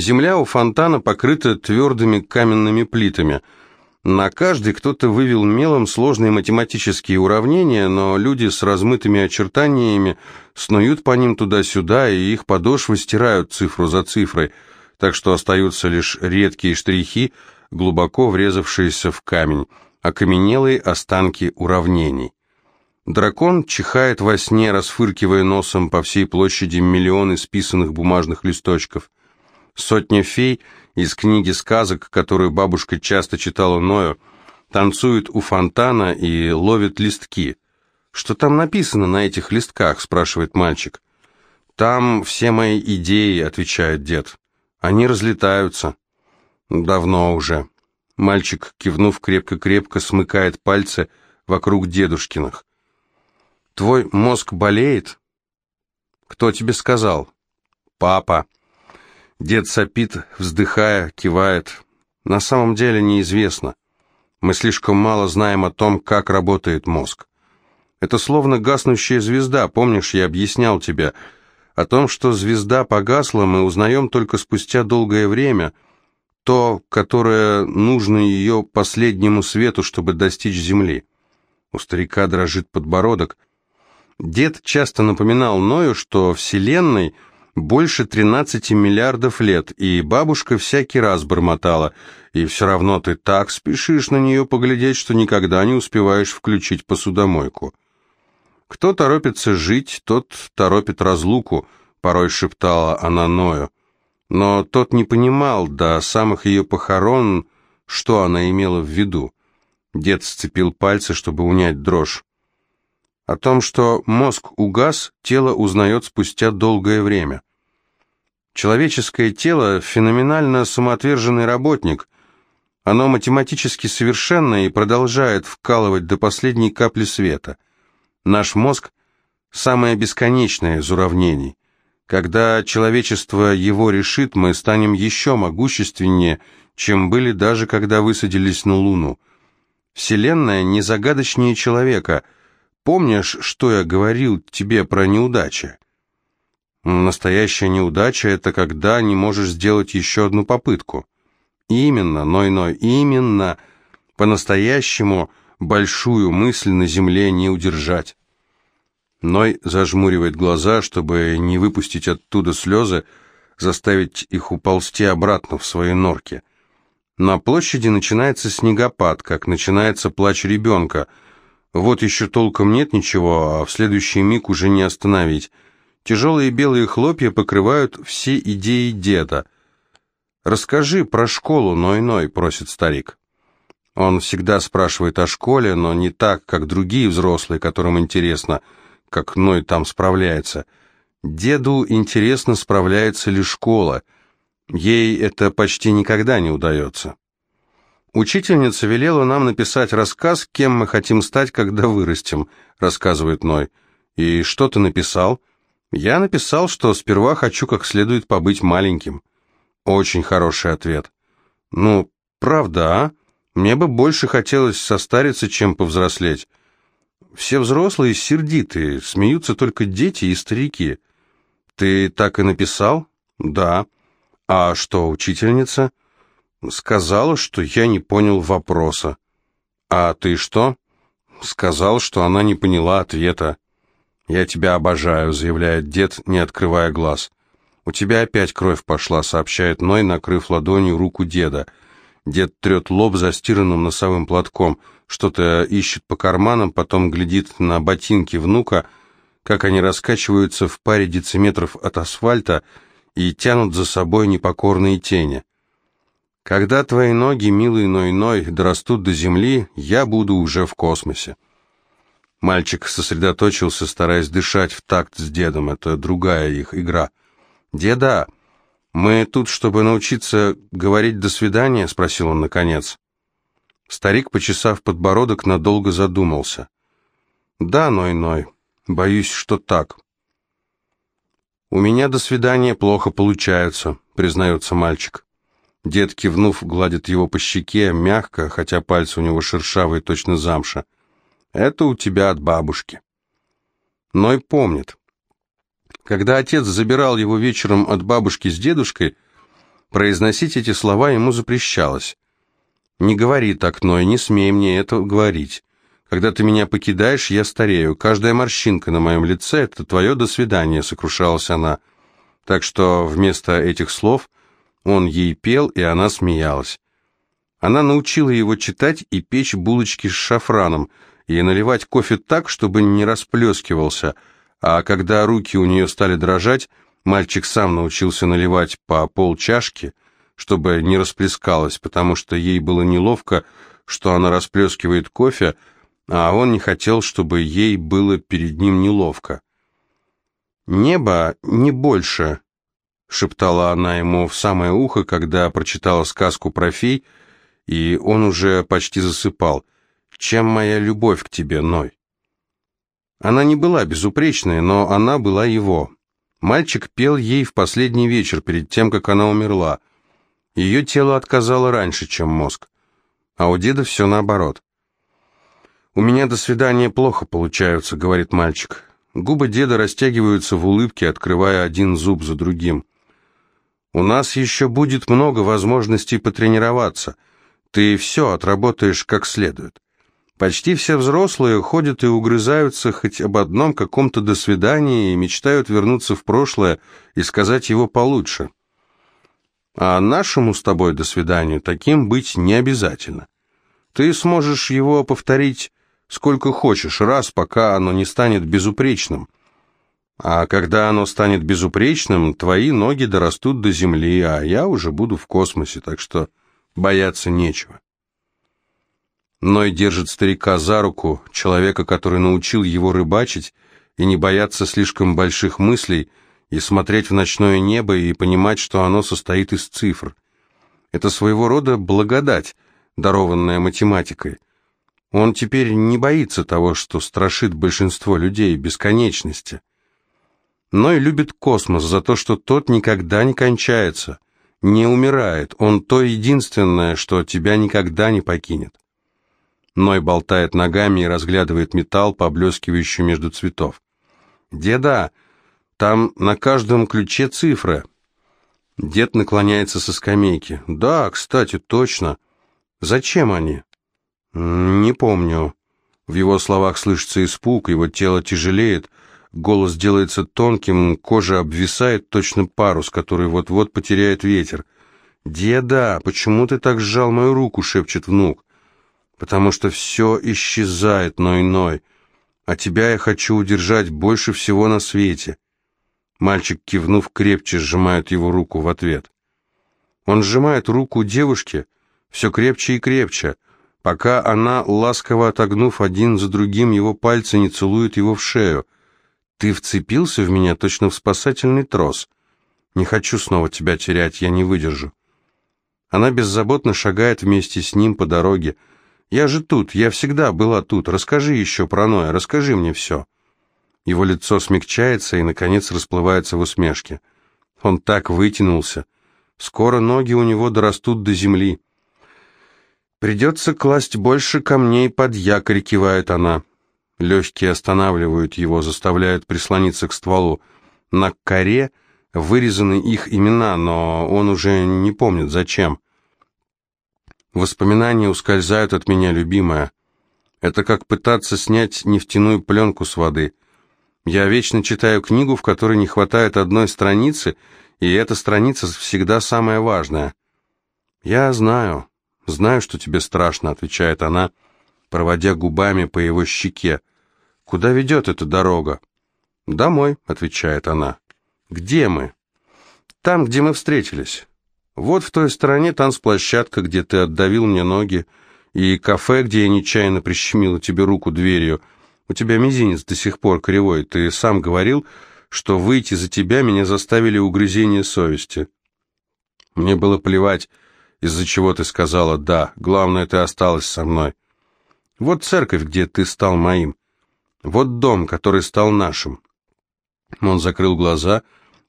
Земля у фонтана покрыта твердыми каменными плитами. На каждый кто-то вывел мелом сложные математические уравнения, но люди с размытыми очертаниями снуют по ним туда-сюда, и их подошвы стирают цифру за цифрой, так что остаются лишь редкие штрихи, глубоко врезавшиеся в камень, окаменелые останки уравнений. Дракон чихает во сне, расфыркивая носом по всей площади миллионы списанных бумажных листочков. Сотня фей из книги сказок, которую бабушка часто читала Ною, танцует у фонтана и ловит листки. «Что там написано на этих листках?» – спрашивает мальчик. «Там все мои идеи», – отвечает дед. «Они разлетаются». «Давно уже». Мальчик, кивнув крепко-крепко, смыкает пальцы вокруг дедушкиных. Твой мозг болеет? Кто тебе сказал? Папа. Дед сопит, вздыхая, кивает. На самом деле неизвестно. Мы слишком мало знаем о том, как работает мозг. Это словно гаснущая звезда, помнишь, я объяснял тебе. О том, что звезда погасла, мы узнаем только спустя долгое время, то, которое нужно ее последнему свету, чтобы достичь Земли. У старика дрожит подбородок — Дед часто напоминал Ною, что Вселенной больше 13 миллиардов лет, и бабушка всякий раз бормотала, и все равно ты так спешишь на нее поглядеть, что никогда не успеваешь включить посудомойку. Кто торопится жить, тот торопит разлуку, порой шептала она Ною. Но тот не понимал до самых ее похорон, что она имела в виду. Дед сцепил пальцы, чтобы унять дрожь. О том, что мозг угас, тело узнает спустя долгое время. Человеческое тело – феноменально самоотверженный работник. Оно математически совершенно и продолжает вкалывать до последней капли света. Наш мозг – самое бесконечное из уравнений. Когда человечество его решит, мы станем еще могущественнее, чем были даже когда высадились на Луну. Вселенная не загадочнее человека – Помнишь, что я говорил тебе про неудачи? Настоящая неудача – это когда не можешь сделать еще одну попытку. Именно, Ной-Ной, именно. По-настоящему большую мысль на земле не удержать. Ной зажмуривает глаза, чтобы не выпустить оттуда слезы, заставить их уползти обратно в свои норки. На площади начинается снегопад, как начинается плач ребенка – вот еще толком нет ничего, а в следующий миг уже не остановить. Тяжелые белые хлопья покрывают все идеи деда. «Расскажи про школу, Ной-Ной», — просит старик. Он всегда спрашивает о школе, но не так, как другие взрослые, которым интересно, как Ной там справляется. Деду интересно, справляется ли школа. Ей это почти никогда не удается. «Учительница велела нам написать рассказ, кем мы хотим стать, когда вырастем», — рассказывает Ной. «И что ты написал?» «Я написал, что сперва хочу как следует побыть маленьким». «Очень хороший ответ». «Ну, правда, а? Мне бы больше хотелось состариться, чем повзрослеть. Все взрослые сердитые, смеются только дети и старики». «Ты так и написал?» «Да». «А что, учительница?» Сказала, что я не понял вопроса. А ты что? Сказал, что она не поняла ответа. Я тебя обожаю, заявляет дед, не открывая глаз. У тебя опять кровь пошла, сообщает Ной, накрыв ладонью руку деда. Дед трет лоб застиранным носовым платком, что-то ищет по карманам, потом глядит на ботинки внука, как они раскачиваются в паре дециметров от асфальта и тянут за собой непокорные тени. Когда твои ноги, милый Ной-Ной, дорастут до земли, я буду уже в космосе. Мальчик сосредоточился, стараясь дышать в такт с дедом. Это другая их игра. «Деда, мы тут, чтобы научиться говорить «до свидания», — спросил он наконец. Старик, почесав подбородок, надолго задумался. «Да, Ной-Ной, боюсь, что так». «У меня до свидания плохо получается», — признается мальчик. Дед, кивнув, гладит его по щеке, мягко, хотя пальцы у него шершавые, точно замша. «Это у тебя от бабушки». Ной помнит. Когда отец забирал его вечером от бабушки с дедушкой, Произносить эти слова ему запрещалось. «Не говори так, Ной, не смей мне это говорить. Когда ты меня покидаешь, я старею. Каждая морщинка на моем лице — это твое «до свидания», — сокрушалась она. Так что вместо этих слов он ей пел, и она смеялась. Она научила его читать и печь булочки с шафраном, и наливать кофе так, чтобы не расплескивался, а когда руки у нее стали дрожать, мальчик сам научился наливать по полчашки, чтобы не расплескалось, потому что ей было неловко, что она расплескивает кофе, а он не хотел, чтобы ей было перед ним неловко. «Небо не больше», — шептала она ему в самое ухо, когда прочитала сказку про фей, и он уже почти засыпал. «Чем моя любовь к тебе, Ной?» Она не была безупречной, но она была его. Мальчик пел ей в последний вечер, перед тем, как она умерла. Ее тело отказало раньше, чем мозг. А у деда все наоборот. «У меня до свидания плохо получаются», — говорит мальчик. Губы деда растягиваются в улыбке, открывая один зуб за другим. «У нас еще будет много возможностей потренироваться. Ты все отработаешь как следует. Почти все взрослые ходят и угрызаются хоть об одном каком-то «до свидания» и мечтают вернуться в прошлое и сказать его получше. А нашему с тобой «до свидания» таким быть не обязательно. Ты сможешь его повторить сколько хочешь, раз, пока оно не станет безупречным. А когда оно станет безупречным, твои ноги дорастут до земли, а я уже буду в космосе, так что бояться нечего. Ной держит старика за руку, человека, который научил его рыбачить, и не бояться слишком больших мыслей, и смотреть в ночное небо, и понимать, что оно состоит из цифр. Это своего рода благодать, дарованная математикой – он теперь не боится того, что страшит большинство людей, бесконечности. Но и любит космос за то, что тот никогда не кончается, не умирает. Он то единственное, что тебя никогда не покинет. Ной болтает ногами и разглядывает металл, поблескивающий между цветов. «Деда, там на каждом ключе цифры». Дед наклоняется со скамейки. «Да, кстати, точно. Зачем они?» «Не помню». В его словах слышится испуг, его тело тяжелеет, голос делается тонким, кожа обвисает, точно парус, который вот-вот потеряет ветер. «Деда, почему ты так сжал мою руку?» — шепчет внук. «Потому что все исчезает, ной-ной, а тебя я хочу удержать больше всего на свете». Мальчик, кивнув, крепче сжимает его руку в ответ. Он сжимает руку девушки все крепче и крепче — пока она, ласково отогнув один за другим его пальцы, не целует его в шею. «Ты вцепился в меня точно в спасательный трос. Не хочу снова тебя терять, я не выдержу». Она беззаботно шагает вместе с ним по дороге. «Я же тут, я всегда была тут. Расскажи еще про Ноя, расскажи мне все». Его лицо смягчается и, наконец, расплывается в усмешке. Он так вытянулся. Скоро ноги у него дорастут до земли. «Придется класть больше камней под якорь», — кивает она. Легкие останавливают его, заставляют прислониться к стволу. На коре вырезаны их имена, но он уже не помнит, зачем. Воспоминания ускользают от меня, любимая. Это как пытаться снять нефтяную пленку с воды. Я вечно читаю книгу, в которой не хватает одной страницы, и эта страница всегда самая важная. Я знаю, «Знаю, что тебе страшно», — отвечает она, проводя губами по его щеке. «Куда ведет эта дорога?» «Домой», — отвечает она. «Где мы?» «Там, где мы встретились. Вот в той стороне танцплощадка, где ты отдавил мне ноги, и кафе, где я нечаянно прищемила тебе руку дверью. У тебя мизинец до сих пор кривой. Ты сам говорил, что выйти за тебя меня заставили угрызения совести. Мне было плевать, из-за чего ты сказала «да», главное, ты осталась со мной. Вот церковь, где ты стал моим. Вот дом, который стал нашим. Он закрыл глаза,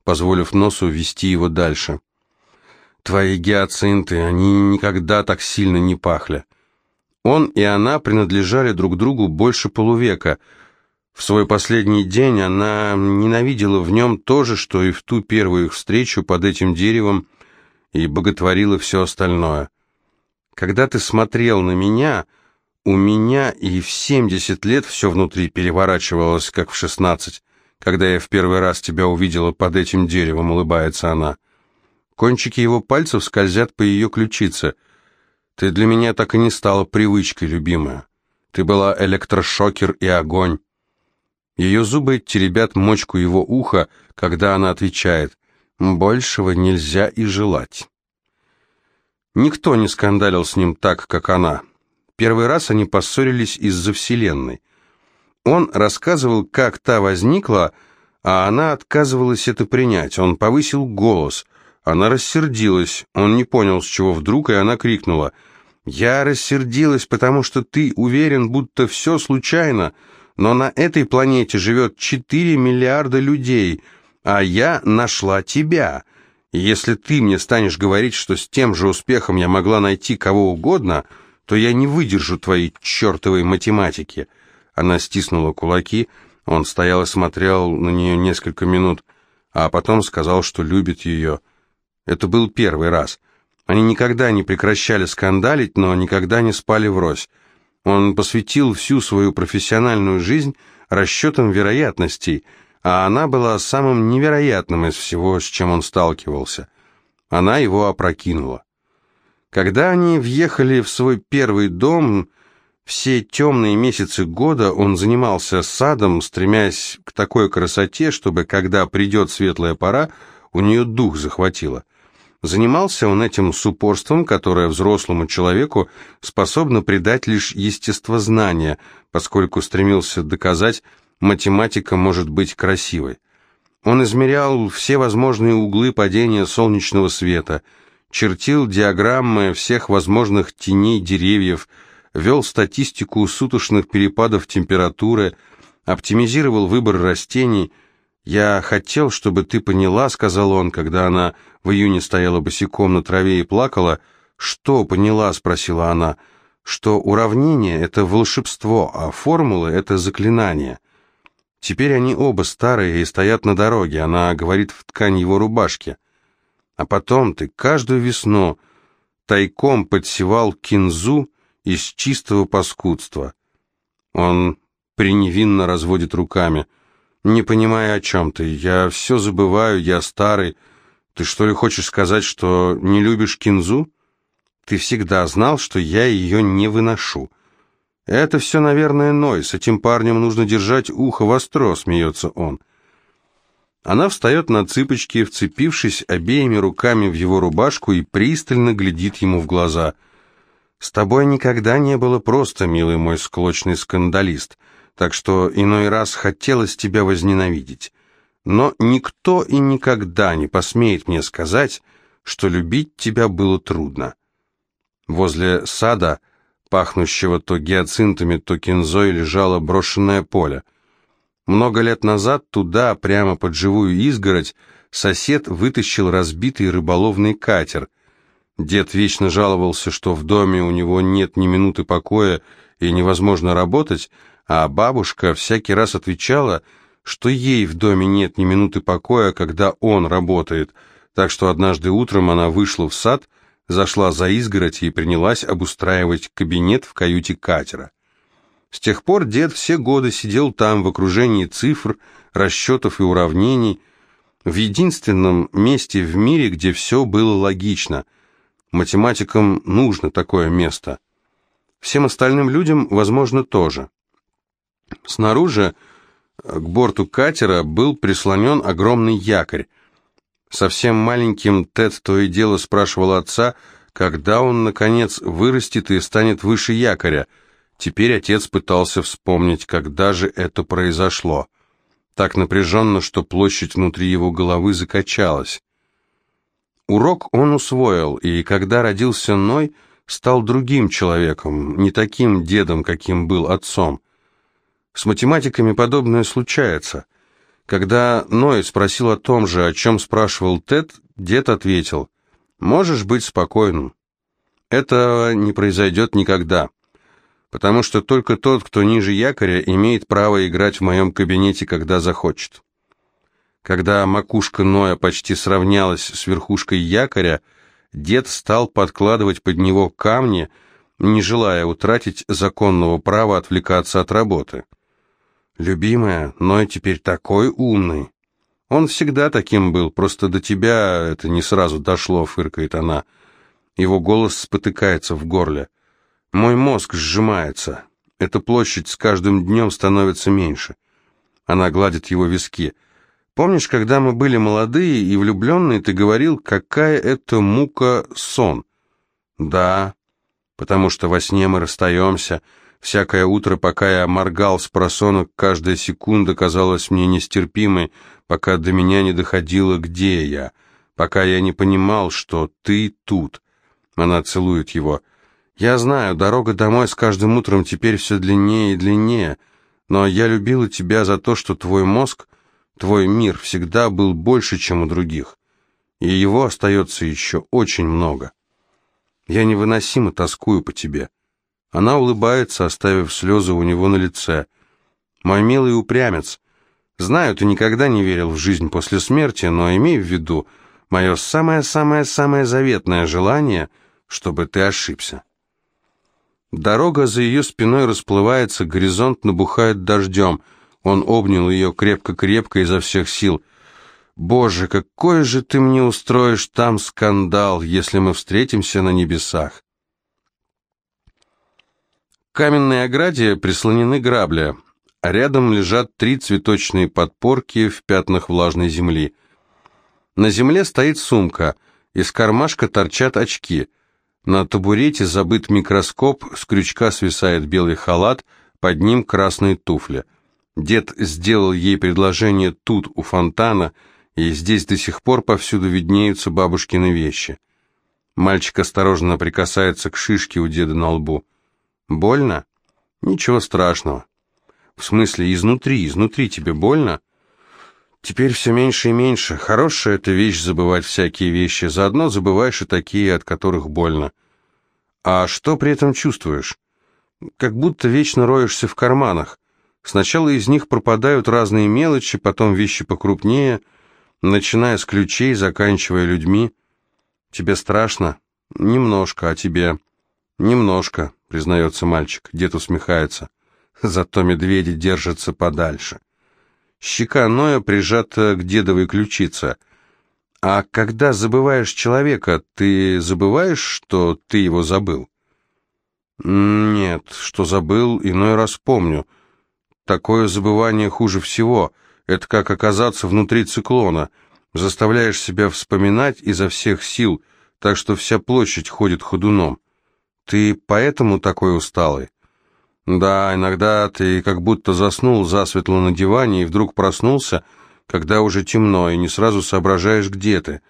позволив носу вести его дальше. Твои гиацинты, они никогда так сильно не пахли. Он и она принадлежали друг другу больше полувека. В свой последний день она ненавидела в нем то же, что и в ту первую их встречу под этим деревом, и боготворила все остальное. Когда ты смотрел на меня, у меня и в 70 лет все внутри переворачивалось, как в 16, когда я в первый раз тебя увидела под этим деревом, улыбается она. Кончики его пальцев скользят по ее ключице. Ты для меня так и не стала привычкой, любимая. Ты была электрошокер и огонь. Ее зубы теребят мочку его уха, когда она отвечает «Большего нельзя и желать». Никто не скандалил с ним так, как она. Первый раз они поссорились из-за Вселенной. Он рассказывал, как та возникла, а она отказывалась это принять. Он повысил голос. Она рассердилась. Он не понял, с чего вдруг, и она крикнула. «Я рассердилась, потому что ты уверен, будто все случайно, но на этой планете живет 4 миллиарда людей, а я нашла тебя. Если ты мне станешь говорить, что с тем же успехом я могла найти кого угодно, то я не выдержу твоей чертовой математики». Она стиснула кулаки, он стоял и смотрел на нее несколько минут, а потом сказал, что любит ее. Это был первый раз. Они никогда не прекращали скандалить, но никогда не спали врозь. Он посвятил всю свою профессиональную жизнь расчетам вероятностей, а она была самым невероятным из всего, с чем он сталкивался. Она его опрокинула. Когда они въехали в свой первый дом, все темные месяцы года он занимался садом, стремясь к такой красоте, чтобы, когда придет светлая пора, у нее дух захватило. Занимался он этим с упорством, которое взрослому человеку способно придать лишь естествознание, поскольку стремился доказать, математика может быть красивой. Он измерял все возможные углы падения солнечного света, чертил диаграммы всех возможных теней деревьев, вел статистику суточных перепадов температуры, оптимизировал выбор растений. «Я хотел, чтобы ты поняла», — сказал он, когда она в июне стояла босиком на траве и плакала. «Что поняла?» — спросила она. «Что уравнение — это волшебство, а формулы — это заклинание». Теперь они оба старые и стоят на дороге, она говорит в ткань его рубашки. А потом ты каждую весну тайком подсевал кинзу из чистого паскудства. Он преневинно разводит руками. «Не понимая, о чем ты. Я все забываю, я старый. Ты что ли хочешь сказать, что не любишь кинзу? Ты всегда знал, что я ее не выношу. Это все, наверное, Ной. С этим парнем нужно держать ухо востро», — смеется он. Она встает на цыпочки, вцепившись обеими руками в его рубашку и пристально глядит ему в глаза — с тобой никогда не было просто, милый мой склочный скандалист, так что иной раз хотелось тебя возненавидеть. Но никто и никогда не посмеет мне сказать, что любить тебя было трудно. Возле сада, пахнущего то гиацинтами, то кинзой, лежало брошенное поле. Много лет назад туда, прямо под живую изгородь, сосед вытащил разбитый рыболовный катер — Дед вечно жаловался, что в доме у него нет ни минуты покоя и невозможно работать, а бабушка всякий раз отвечала, что ей в доме нет ни минуты покоя, когда он работает, так что однажды утром она вышла в сад, зашла за изгородь и принялась обустраивать кабинет в каюте катера. С тех пор дед все годы сидел там в окружении цифр, расчетов и уравнений, в единственном месте в мире, где все было логично – Математикам нужно такое место. Всем остальным людям, возможно, тоже. Снаружи э, к борту катера был прислонен огромный якорь. Совсем маленьким Тед то и дело спрашивал отца, когда он, наконец, вырастет и станет выше якоря. Теперь отец пытался вспомнить, когда же это произошло. Так напряженно, что площадь внутри его головы закачалась. Урок он усвоил, и когда родился Ной, стал другим человеком, не таким дедом, каким был отцом. С математиками подобное случается. Когда Ной спросил о том же, о чем спрашивал Тед, дед ответил, «Можешь быть спокойным. Этого не произойдет никогда, потому что только тот, кто ниже якоря, имеет право играть в моем кабинете, когда захочет». Когда макушка Ноя почти сравнялась с верхушкой якоря, дед стал подкладывать под него камни, не желая утратить законного права отвлекаться от работы. «Любимая, Ной теперь такой умный». «Он всегда таким был, просто до тебя это не сразу дошло», — фыркает она. Его голос спотыкается в горле. «Мой мозг сжимается. Эта площадь с каждым днем становится меньше». Она гладит его виски. «Помнишь, когда мы были молодые и влюбленные, ты говорил, какая это мука сон?» «Да, потому что во сне мы расстаемся. Всякое утро, пока я моргал с просонок, каждая секунда казалась мне нестерпимой, пока до меня не доходило, где я, пока я не понимал, что ты тут». Она целует его. «Я знаю, дорога домой с каждым утром теперь все длиннее и длиннее, но я любила тебя за то, что твой мозг, твой мир всегда был больше, чем у других, и его остается еще очень много. Я невыносимо тоскую по тебе». Она улыбается, оставив слезы у него на лице. «Мой милый упрямец, знаю, ты никогда не верил в жизнь после смерти, но имей в виду, мое самое-самое-самое заветное желание — чтобы ты ошибся. Дорога за ее спиной расплывается, горизонт набухает дождем. Он обнял ее крепко-крепко изо всех сил. «Боже, какой же ты мне устроишь там скандал, если мы встретимся на небесах!» К каменной ограде прислонены грабли, а рядом лежат три цветочные подпорки в пятнах влажной земли. На земле стоит сумка, из кармашка торчат очки — на табурете забыт микроскоп, с крючка свисает белый халат, под ним красные туфли. Дед сделал ей предложение тут, у фонтана, и здесь до сих пор повсюду виднеются бабушкины вещи. Мальчик осторожно прикасается к шишке у деда на лбу. «Больно?» «Ничего страшного». «В смысле, изнутри, изнутри тебе больно?» Теперь все меньше и меньше. Хорошая это вещь забывать всякие вещи. Заодно забываешь и такие, от которых больно. А что при этом чувствуешь? Как будто вечно роешься в карманах. Сначала из них пропадают разные мелочи, потом вещи покрупнее, начиная с ключей, заканчивая людьми. Тебе страшно? Немножко, а тебе? Немножко, признается мальчик. Дед усмехается. Зато медведи держатся подальше. Щека Ноя прижата к дедовой ключице. А когда забываешь человека, ты забываешь, что ты его забыл? Нет, что забыл, иной раз помню. Такое забывание хуже всего. Это как оказаться внутри циклона. Заставляешь себя вспоминать изо всех сил, так что вся площадь ходит ходуном. Ты поэтому такой усталый? Да, иногда ты как будто заснул засветло на диване и вдруг проснулся, когда уже темно, и не сразу соображаешь, где ты.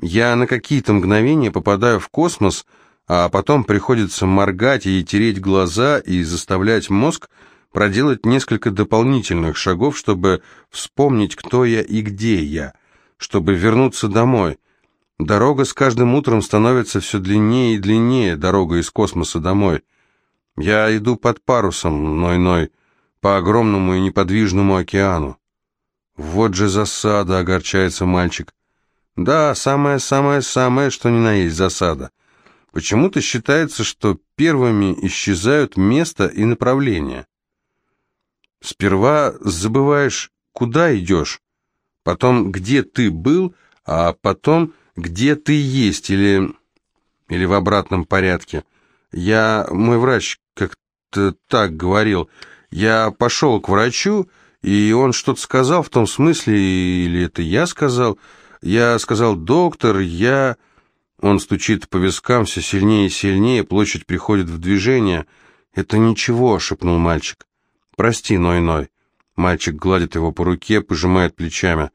Я на какие-то мгновения попадаю в космос, а потом приходится моргать и тереть глаза и заставлять мозг проделать несколько дополнительных шагов, чтобы вспомнить, кто я и где я, чтобы вернуться домой. Дорога с каждым утром становится все длиннее и длиннее, дорога из космоса домой. Я иду под парусом, Ной-Ной, по огромному и неподвижному океану. Вот же засада, огорчается мальчик. Да, самое-самое-самое, что ни на есть засада. Почему-то считается, что первыми исчезают место и направление. Сперва забываешь, куда идешь, потом, где ты был, а потом, где ты есть, или, или в обратном порядке. Я, мой врач как-то так говорил. Я пошел к врачу, и он что-то сказал в том смысле, или это я сказал. Я сказал, доктор, я... Он стучит по вискам все сильнее и сильнее, площадь приходит в движение. «Это ничего», — шепнул мальчик. «Прости, Ной-Ной». Мальчик гладит его по руке, пожимает плечами.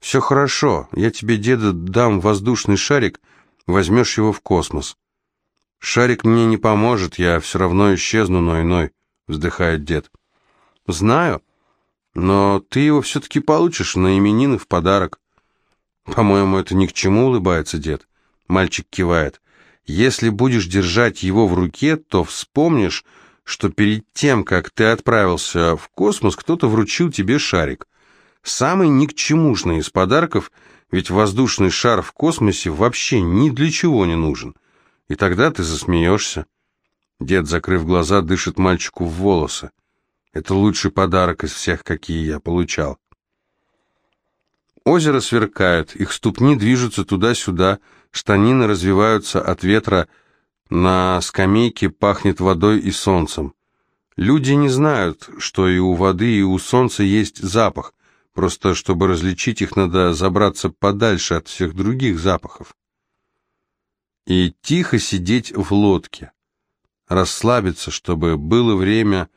«Все хорошо, я тебе, деда, дам воздушный шарик, возьмешь его в космос». «Шарик мне не поможет, я все равно исчезну, Ной-Ной», — вздыхает дед. «Знаю, но ты его все-таки получишь на именины в подарок». «По-моему, это ни к чему», — улыбается дед. Мальчик кивает. «Если будешь держать его в руке, то вспомнишь, что перед тем, как ты отправился в космос, кто-то вручил тебе шарик. Самый никчемушный из подарков, Ведь воздушный шар в космосе вообще ни для чего не нужен. И тогда ты засмеешься. Дед, закрыв глаза, дышит мальчику в волосы. Это лучший подарок из всех, какие я получал. Озеро сверкает, их ступни движутся туда-сюда, штанины развиваются от ветра, на скамейке пахнет водой и солнцем. Люди не знают, что и у воды, и у солнца есть запах, просто чтобы различить их, надо забраться подальше от всех других запахов. И тихо сидеть в лодке, расслабиться, чтобы было время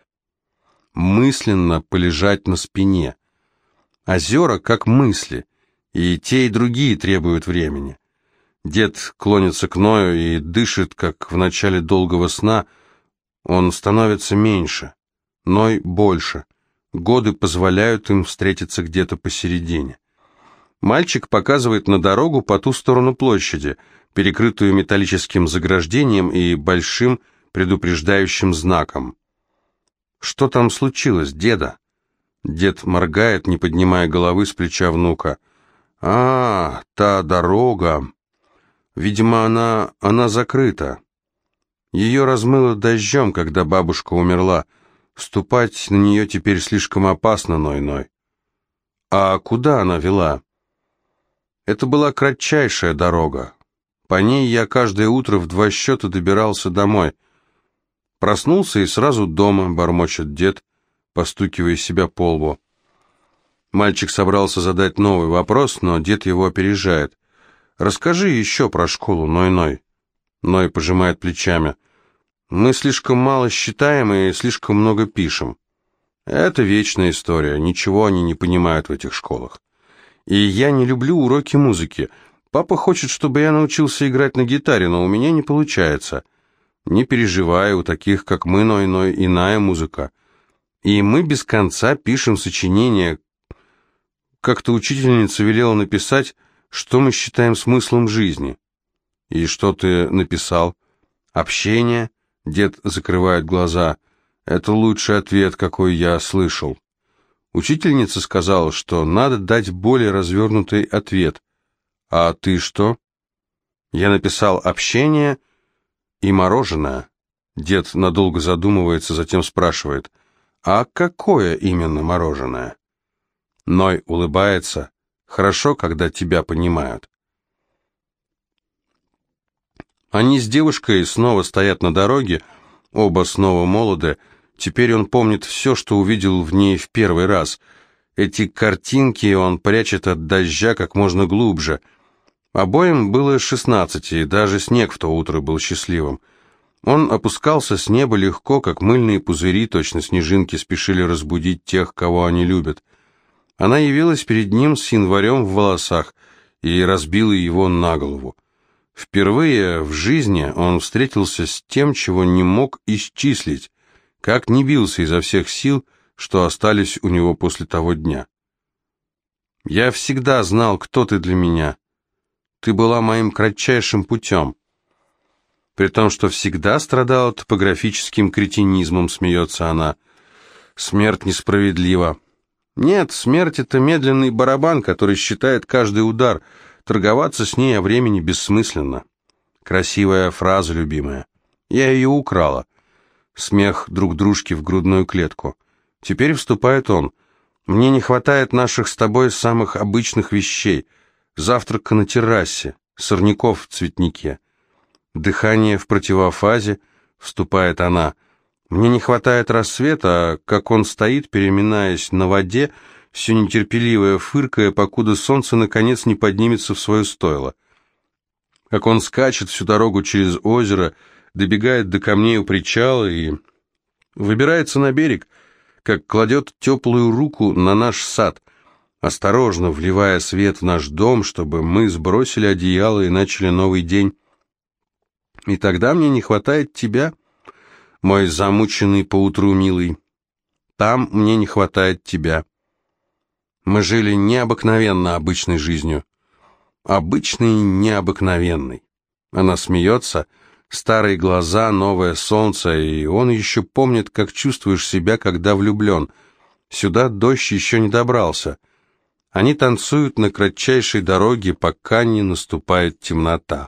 мысленно полежать на спине. Озера как мысли, и те, и другие требуют времени. Дед клонится к Ною и дышит, как в начале долгого сна. Он становится меньше, Ной больше. Годы позволяют им встретиться где-то посередине. Мальчик показывает на дорогу по ту сторону площади, перекрытую металлическим заграждением и большим предупреждающим знаком. «Что там случилось, деда?» Дед моргает, не поднимая головы с плеча внука. «А, та дорога. Видимо, она... она закрыта. Ее размыло дождем, когда бабушка умерла. Ступать на нее теперь слишком опасно, Ной-Ной. А куда она вела?» Это была кратчайшая дорога. По ней я каждое утро в два счета добирался домой. Проснулся и сразу дома, бормочет дед, постукивая себя по лбу. Мальчик собрался задать новый вопрос, но дед его опережает. «Расскажи еще про школу, Ной-Ной». Ной пожимает плечами. «Мы слишком мало считаем и слишком много пишем». Это вечная история, ничего они не понимают в этих школах. И я не люблю уроки музыки. Папа хочет, чтобы я научился играть на гитаре, но у меня не получается. Не переживай, у таких, как мы, Ной-Ной, иная музыка. И мы без конца пишем сочинения. Как-то учительница велела написать, что мы считаем смыслом жизни. И что ты написал? Общение? Дед закрывает глаза. Это лучший ответ, какой я слышал. Учительница сказала, что надо дать более развернутый ответ. А ты что? Я написал общение и мороженое. Дед надолго задумывается, затем спрашивает, а какое именно мороженое? Ной улыбается. Хорошо, когда тебя понимают. Они с девушкой снова стоят на дороге, оба снова молоды. Теперь он помнит все, что увидел в ней в первый раз. Эти картинки он прячет от дождя как можно глубже — Обоим было шестнадцать, и даже снег в то утро был счастливым. Он опускался с неба легко, как мыльные пузыри, точно снежинки спешили разбудить тех, кого они любят. Она явилась перед ним с январем в волосах и разбила его на голову. Впервые в жизни он встретился с тем, чего не мог исчислить, как не бился изо всех сил, что остались у него после того дня. «Я всегда знал, кто ты для меня», ты была моим кратчайшим путем. При том, что всегда страдала топографическим кретинизмом, смеется она. Смерть несправедлива. Нет, смерть — это медленный барабан, который считает каждый удар. Торговаться с ней о времени бессмысленно. Красивая фраза, любимая. Я ее украла. Смех друг дружки в грудную клетку. Теперь вступает он. Мне не хватает наших с тобой самых обычных вещей — завтрака на террасе, сорняков в цветнике. Дыхание в противофазе, вступает она. Мне не хватает рассвета, а как он стоит, переминаясь на воде, все нетерпеливое, фыркая, покуда солнце наконец не поднимется в свое стойло. Как он скачет всю дорогу через озеро, добегает до камней у причала и выбирается на берег, как кладет теплую руку на наш сад, осторожно вливая свет в наш дом, чтобы мы сбросили одеяло и начали новый день. И тогда мне не хватает тебя, мой замученный поутру милый. Там мне не хватает тебя. Мы жили необыкновенно обычной жизнью. Обычной необыкновенной. Она смеется, старые глаза, новое солнце, и он еще помнит, как чувствуешь себя, когда влюблен. Сюда дождь еще не добрался — Они танцуют на кратчайшей дороге, пока не наступает темнота.